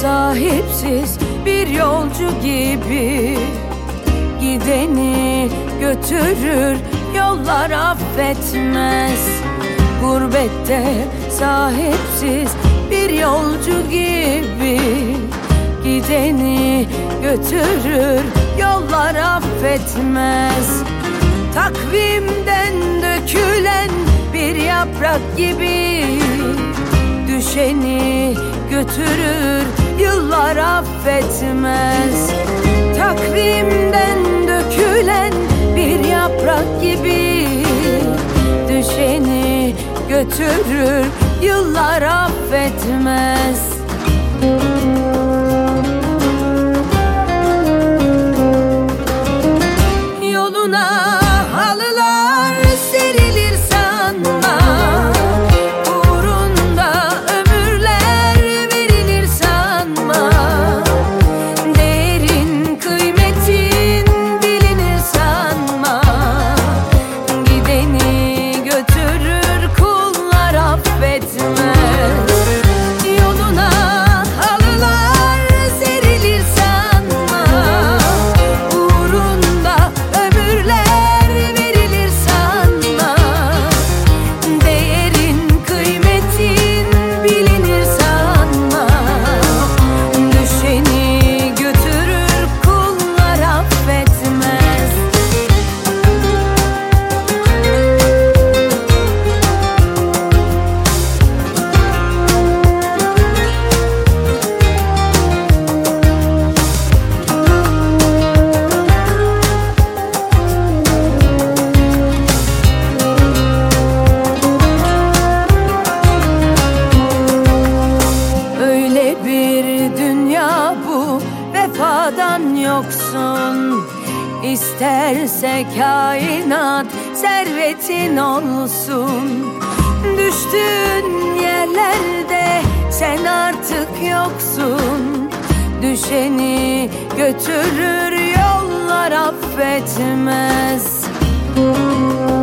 sahipsiz bir yolcu gibi Gideni götürür yollar affetmez. Gurbette sahipsiz bir yolcu gibi Gideni götürür yollar affetmez. Takvimden dökülen bir yaprak gibi Düşeni götürür yıllar affetmez. Takvimden dökülen bir yaprak gibi Düşeni götürür yıllar affetmez vefadan yoksun. İsterse kainat servetin olsun. Düştüğün yerlerde sen artık yoksun. Düşeni götürür yollar affetmez. Müzik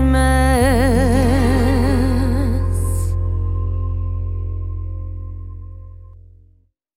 Man.